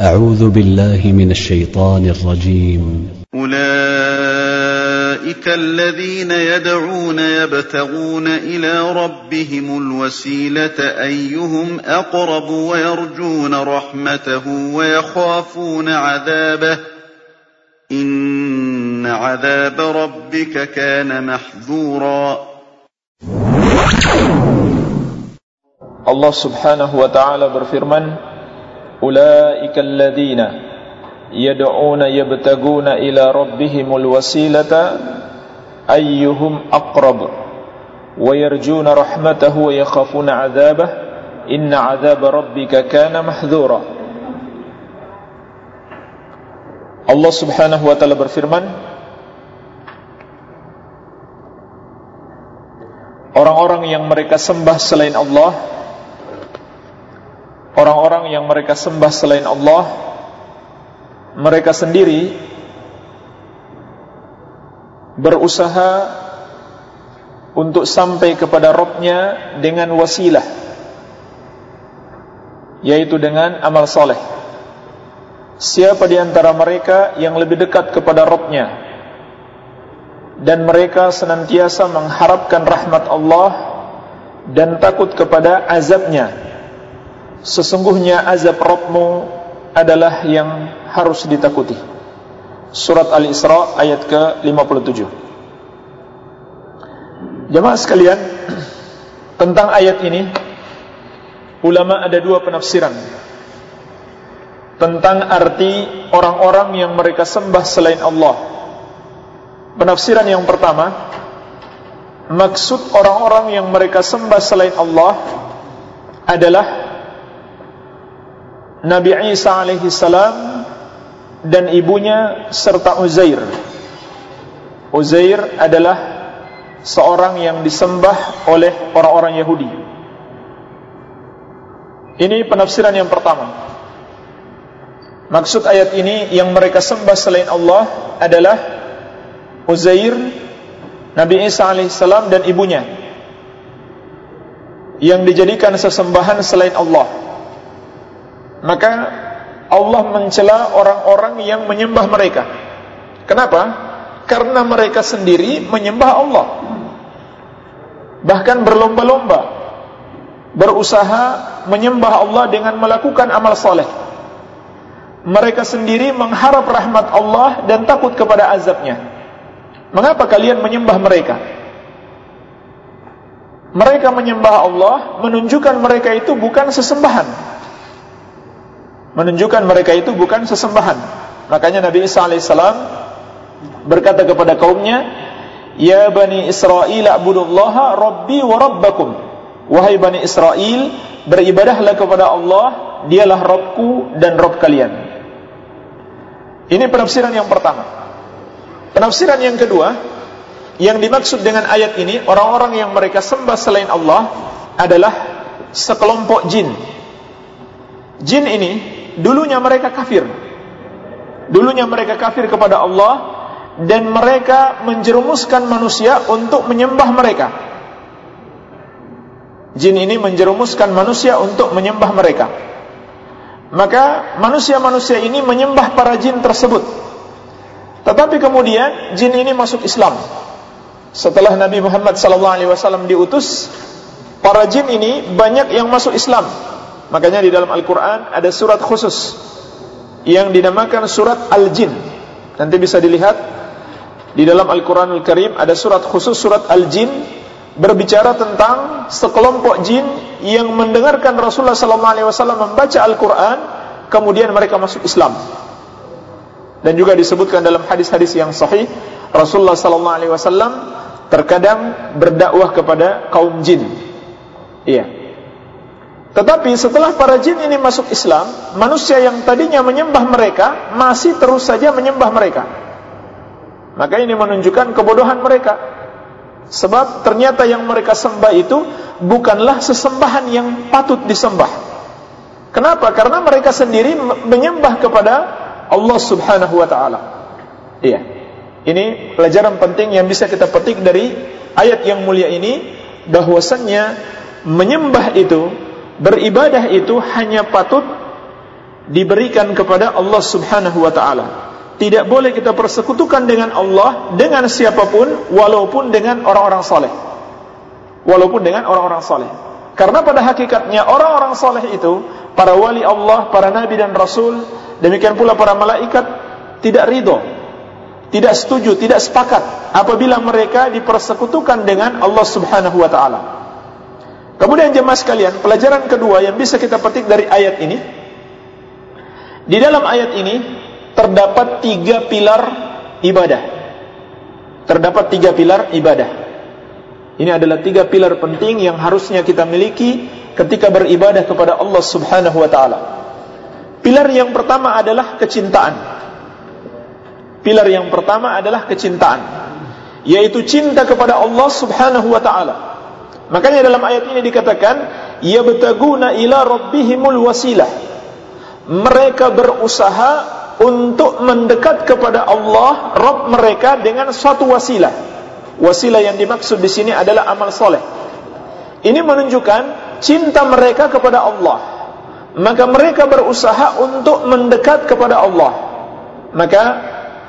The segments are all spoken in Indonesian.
أعوذ بالله من الشيطان الرجيم. أولئك الذين يدعون يبتغون إلى ربهم الوسيلة أيهم أقرب ويرجون رحمته ويخافون عذابه. إن عذاب ربك كان محذورا. Allah Subhanahu wa taala berfirman, "Ulaika alladziina yad'una yabtaguna ila rabbihimul wasilata ayyuhum aqrab wa yarjuna rahmatahu wa yakhafuna 'adzabah inna 'adzaba rabbika kana mahdhura." Allah Subhanahu wa taala berfirman, Orang-orang yang mereka sembah selain Allah Orang-orang yang mereka sembah selain Allah Mereka sendiri Berusaha Untuk sampai kepada Robnya Dengan wasilah Yaitu dengan amal soleh. Siapa di antara mereka Yang lebih dekat kepada Robnya? Dan mereka senantiasa mengharapkan rahmat Allah dan takut kepada azabnya sesungguhnya azab Rabbmu adalah yang harus ditakuti. Surat Al-Isra ayat ke-57. Jemaah sekalian tentang ayat ini ulama ada dua penafsiran. Tentang arti orang-orang yang mereka sembah selain Allah. Penafsiran yang pertama Maksud orang-orang yang mereka sembah selain Allah Adalah Nabi Isa alaihi salam Dan ibunya serta Uzair. Uzair adalah Seorang yang disembah oleh orang-orang Yahudi. Ini penafsiran yang pertama. Maksud ayat ini Yang mereka sembah selain Allah Adalah Uzair, Nabi Isa alaihissalam dan ibunya yang dijadikan sesembahan selain Allah. Maka Allah mencela orang-orang yang menyembah mereka. Kenapa? Karena mereka sendiri menyembah Allah. Bahkan berlomba-lomba berusaha menyembah Allah dengan melakukan amal soleh. Mereka sendiri mengharap rahmat Allah dan takut kepada azabnya. Mengapa kalian menyembah mereka? Mereka menyembah Allah menunjukkan mereka itu bukan sesembahan. Menunjukkan mereka itu bukan sesembahan. Makanya Nabi Isa alaihissalam berkata kepada kaumnya, Ya Bani Israel a'budullaha Rabbi wa Rabbakum. Wahai Bani Israel, beribadahlah kepada Allah, dialah Rabbku dan Rabb kalian. Ini penafsiran yang pertama. Penafsiran yang kedua, yang dimaksud dengan ayat ini, orang-orang yang mereka sembah selain Allah adalah sekelompok jin. Jin ini dulunya mereka kafir. Dulunya mereka kafir kepada Allah dan mereka menjerumuskan manusia untuk menyembah mereka. Jin ini menjerumuskan manusia untuk menyembah mereka. Maka manusia-manusia ini menyembah para jin tersebut tetapi kemudian jin ini masuk Islam. Setelah Nabi Muhammad SAW diutus, para jin ini banyak yang masuk Islam. Makanya di dalam Al-Quran ada surat khusus yang dinamakan surat Al-Jin. Nanti bisa dilihat di dalam Al-Quranul Karim ada surat khusus surat Al-Jin berbicara tentang sekelompok jin yang mendengarkan Rasulullah SAW membaca Al-Quran, kemudian mereka masuk Islam dan juga disebutkan dalam hadis-hadis yang sahih Rasulullah wasallam terkadang berdakwah kepada kaum jin. Iya. Tetapi setelah para jin ini masuk Islam, manusia yang tadinya menyembah mereka masih terus saja menyembah mereka. Maka ini menunjukkan kebodohan mereka. Sebab ternyata yang mereka sembah itu bukanlah sesembahan yang patut disembah. Kenapa? Karena mereka sendiri menyembah kepada Allah Subhanahu wa taala. Iya. Ini pelajaran penting yang bisa kita petik dari ayat yang mulia ini bahwasannya menyembah itu, beribadah itu hanya patut diberikan kepada Allah Subhanahu wa taala. Tidak boleh kita persekutukan dengan Allah dengan siapa pun walaupun dengan orang-orang saleh. Walaupun dengan orang-orang saleh. Karena pada hakikatnya orang-orang saleh itu para wali Allah, para nabi dan rasul, demikian pula para malaikat tidak ridho, tidak setuju, tidak sepakat apabila mereka dipersekutukan dengan Allah Subhanahu wa taala. Kemudian jemaah sekalian, pelajaran kedua yang bisa kita petik dari ayat ini di dalam ayat ini terdapat tiga pilar ibadah. Terdapat tiga pilar ibadah. Ini adalah tiga pilar penting yang harusnya kita miliki ketika beribadah kepada Allah Subhanahu wa taala. Pilar yang pertama adalah kecintaan. Pilar yang pertama adalah kecintaan, yaitu cinta kepada Allah Subhanahu wa taala. Makanya dalam ayat ini dikatakan, "Yabtaguna ila rabbihimul wasilah." Mereka berusaha untuk mendekat kepada Allah, Rabb mereka dengan suatu wasilah. Wasilah yang dimaksud di sini adalah amal soleh. Ini menunjukkan cinta mereka kepada Allah. Maka mereka berusaha untuk mendekat kepada Allah. Maka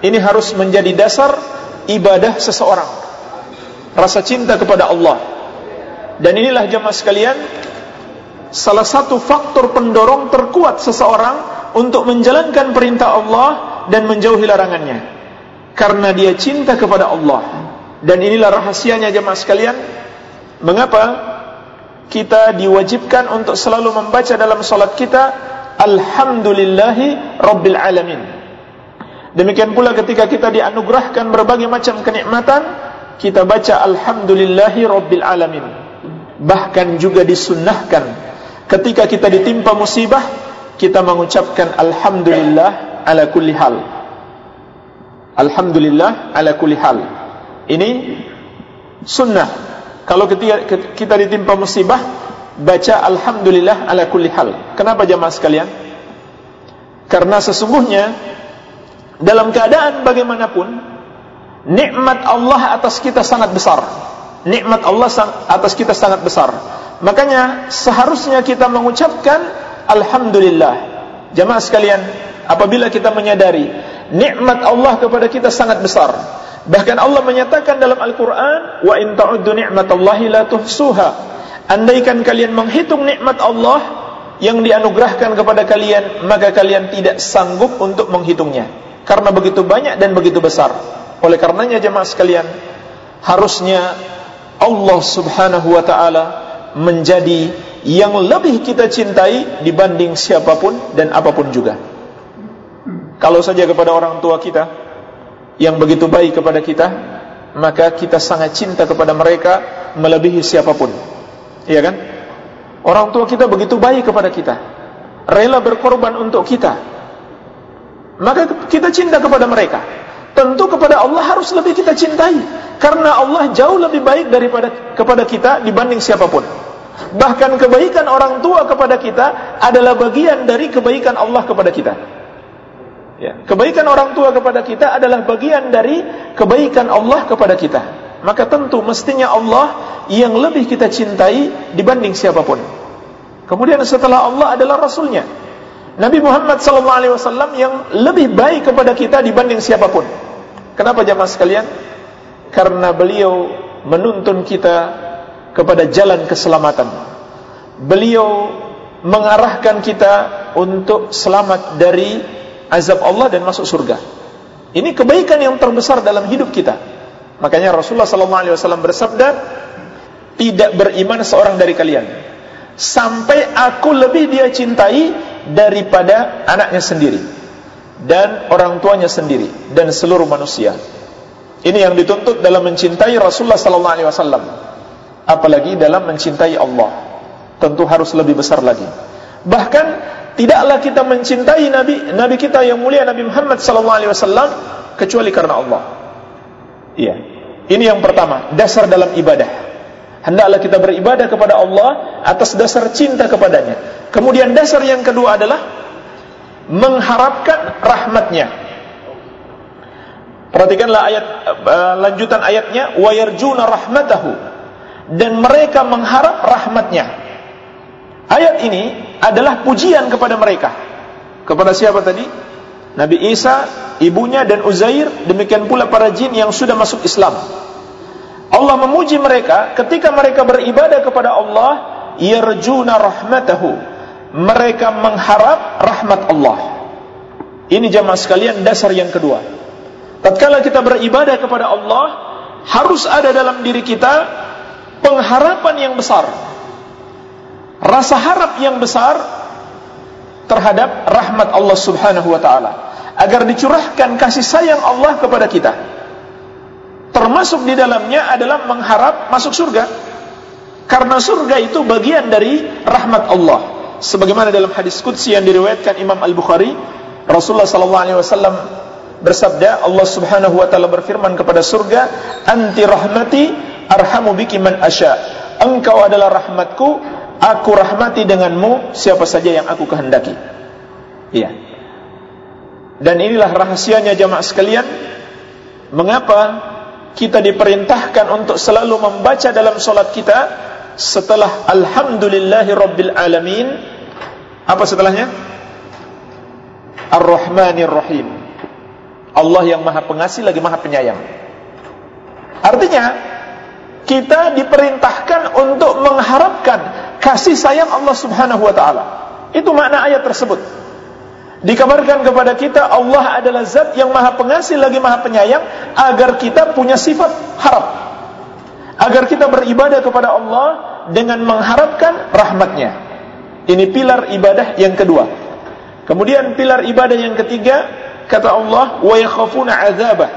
ini harus menjadi dasar ibadah seseorang. Rasa cinta kepada Allah. Dan inilah jemaah sekalian salah satu faktor pendorong terkuat seseorang untuk menjalankan perintah Allah dan menjauhi larangannya. Karena dia cinta kepada Allah. Dan inilah rahasianya jemaah sekalian, mengapa kita diwajibkan untuk selalu membaca dalam salat kita alhamdulillahi rabbil alamin. Demikian pula ketika kita dianugerahkan berbagai macam kenikmatan, kita baca alhamdulillahi rabbil alamin. Bahkan juga disunnahkan ketika kita ditimpa musibah, kita mengucapkan alhamdulillah ala kulli hal. Alhamdulillah ala kulli hal. Ini sunnah. Kalau ketika kita ditimpa musibah, baca alhamdulillah ala kulli hal. Kenapa jamaah sekalian? Karena sesungguhnya dalam keadaan bagaimanapun nikmat Allah atas kita sangat besar. Nikmat Allah atas kita sangat besar. Makanya seharusnya kita mengucapkan alhamdulillah. Jamaah sekalian, apabila kita menyadari nikmat Allah kepada kita sangat besar, bahkan Allah menyatakan dalam Al-Qur'an, "Wa in ta'uddu ni'matallahi la tuhsuha." Andaikan kalian menghitung nikmat Allah yang dianugerahkan kepada kalian, maka kalian tidak sanggup untuk menghitungnya. Karena begitu banyak dan begitu besar. Oleh karenanya jemaah sekalian, harusnya Allah Subhanahu wa taala menjadi yang lebih kita cintai dibanding siapa pun dan apa pun juga. Kalau saja kepada orang tua kita yang begitu baik kepada kita, maka kita sangat cinta kepada mereka melebihi siapa pun. Iya kan? Orang tua kita begitu baik kepada kita, rela berkorban untuk kita. Maka kita cinta kepada mereka. Tentu kepada Allah harus lebih kita cintai karena Allah jauh lebih baik daripada kepada kita dibanding siapa pun. Bahkan kebaikan orang tua kepada kita adalah bagian dari kebaikan Allah kepada kita. Ya, kebaikan orang tua kepada kita adalah bagian dari kebaikan Allah kepada kita. Maka tentu mestinya Allah yang lebih kita cintai dibanding siapa pun. Kemudian setelah Allah adalah Rasulnya. Nabi Muhammad SAW yang lebih baik kepada kita dibanding siapa pun. Kenapa jamaah sekalian? Karena beliau menuntun kita kepada jalan keselamatan. Beliau mengarahkan kita untuk selamat dari azab Allah dan masuk surga. Ini kebaikan yang terbesar dalam hidup kita. Makanya Rasulullah SAW bersabda, tidak beriman seorang dari kalian sampai aku lebih dia cintai daripada anaknya sendiri dan orang tuanya sendiri dan seluruh manusia. Ini yang dituntut dalam mencintai Rasulullah SAW apalagi dalam mencintai Allah. Tentu harus lebih besar lagi. Bahkan tidaklah kita mencintai nabi nabi kita yang mulia Nabi Muhammad sallallahu alaihi wasallam kecuali karena Allah. Iya. Ini yang pertama dasar dalam ibadah. Hendaklah kita beribadah kepada Allah atas dasar cinta kepadanya. Kemudian dasar yang kedua adalah mengharapkan rahmatnya perhatikanlah ayat uh, lanjutan ayatnya wa yarjuna rahmatahu dan mereka mengharap rahmatnya. Ayat ini adalah pujian kepada mereka. Kepada siapa tadi? Nabi Isa, ibunya dan Uzair, demikian pula para jin yang sudah masuk Islam. Allah memuji mereka ketika mereka beribadah kepada Allah, yarjuna rahmatahu. Mereka mengharap rahmat Allah. Ini jamaah sekalian dasar yang kedua. Tatkala kita beribadah kepada Allah, harus ada dalam diri kita pengharapan yang besar. Rasa harap yang besar terhadap rahmat Allah Subhanahu wa taala agar dicurahkan kasih sayang Allah kepada kita. Termasuk di dalamnya adalah mengharap masuk surga. Karena surga itu bagian dari rahmat Allah. Sebagaimana dalam hadis qudsi yang diriwayatkan Imam Al-Bukhari, Rasulullah sallallahu alaihi wasallam bersabda, Allah Subhanahu wa taala berfirman kepada surga, "Anti rahmati arhamu biki man asya." Engkau adalah rahmatku, aku rahmati denganmu siapa saja yang aku kehendaki. Iya. Dan inilah rahasianya jamaah sekalian, mengapa kita diperintahkan untuk selalu membaca dalam solat kita setelah alhamdulillahi rabbil alamin apa setelahnya ar-rahmanir rahim Allah yang maha pengasih lagi maha penyayang artinya kita diperintahkan untuk mengharapkan kasih sayang Allah subhanahu wa ta'ala itu makna ayat tersebut Dikabarkan kepada kita Allah adalah zat yang maha pengasih lagi maha penyayang agar kita punya sifat harap. Agar kita beribadah kepada Allah dengan mengharapkan rahmatnya. Ini pilar ibadah yang kedua. Kemudian pilar ibadah yang ketiga kata Allah wa yakhafuna azabah.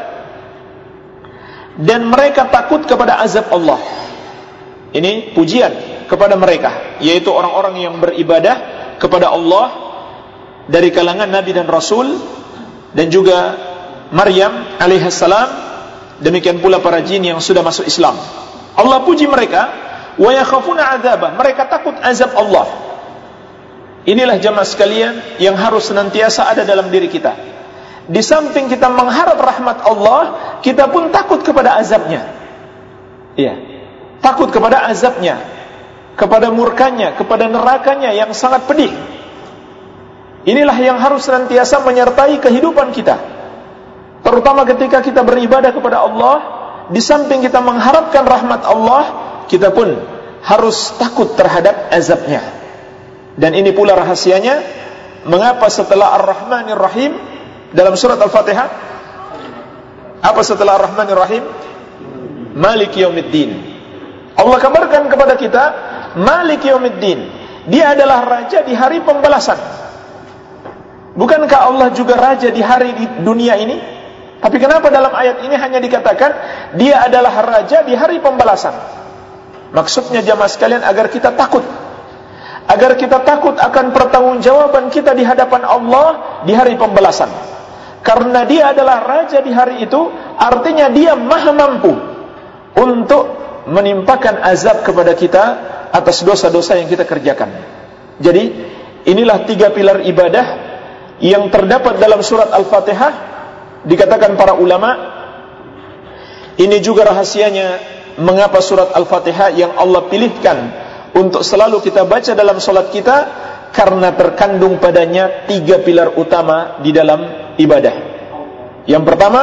Dan mereka takut kepada azab Allah. Ini pujian kepada mereka yaitu orang-orang yang beribadah kepada Allah dari kalangan Nabi dan Rasul dan juga Maryam alaihissalam demikian pula para jin yang sudah masuk Islam Allah puji mereka wa yakhafuna adzabah mereka takut azab Allah inilah jamaah sekalian yang harus senantiasa ada dalam diri kita di samping kita mengharap rahmat Allah kita pun takut kepada azabnya iya takut kepada azabnya kepada murkanya kepada nerakanya yang sangat pedih Inilah yang harus senantiasa menyertai kehidupan kita. Terutama ketika kita beribadah kepada Allah, di samping kita mengharapkan rahmat Allah, kita pun harus takut terhadap azabnya. Dan ini pula rahasianya, mengapa setelah Ar-Rahmanir Rahim dalam surat Al-Fatihah apa setelah Ar-Rahmanir Rahim? Malik Yaumiddin. Allah kabarkan kepada kita, Malik Yaumiddin. Dia adalah raja di hari pembalasan. Bukankah Allah juga raja di hari di dunia ini? Tapi kenapa dalam ayat ini hanya dikatakan dia adalah raja di hari pembalasan? Maksudnya jamaah sekalian agar kita takut. Agar kita takut akan pertanggungjawaban kita di hadapan Allah di hari pembalasan. Karena dia adalah raja di hari itu, artinya dia maha mampu untuk menimpakan azab kepada kita atas dosa-dosa yang kita kerjakan. Jadi, inilah tiga pilar ibadah yang terdapat dalam surat Al-Fatihah dikatakan para ulama ini juga rahasianya mengapa surat Al-Fatihah yang Allah pilihkan untuk selalu kita baca dalam solat kita karena terkandung padanya tiga pilar utama di dalam ibadah. Yang pertama,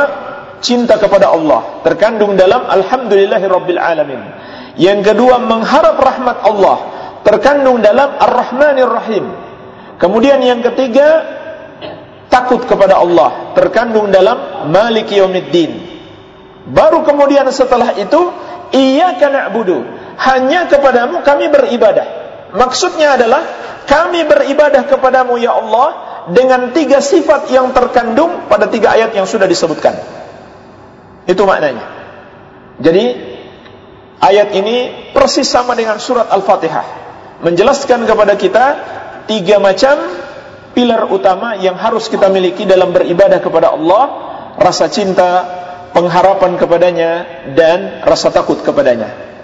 cinta kepada Allah, terkandung dalam alhamdulillahi rabbil alamin. Yang kedua, mengharap rahmat Allah, terkandung dalam ar-rahmanir rahim. Kemudian yang ketiga, takut kepada Allah terkandung dalam Malik Yaumiddin. Baru kemudian setelah itu iyyaka na'budu, hanya kepadamu kami beribadah. Maksudnya adalah kami beribadah kepadamu ya Allah dengan tiga sifat yang terkandung pada tiga ayat yang sudah disebutkan. Itu maknanya. Jadi ayat ini persis sama dengan surat Al-Fatihah menjelaskan kepada kita tiga macam pilar utama yang harus kita miliki dalam beribadah kepada Allah, rasa cinta, pengharapan kepadanya dan rasa takut kepadanya.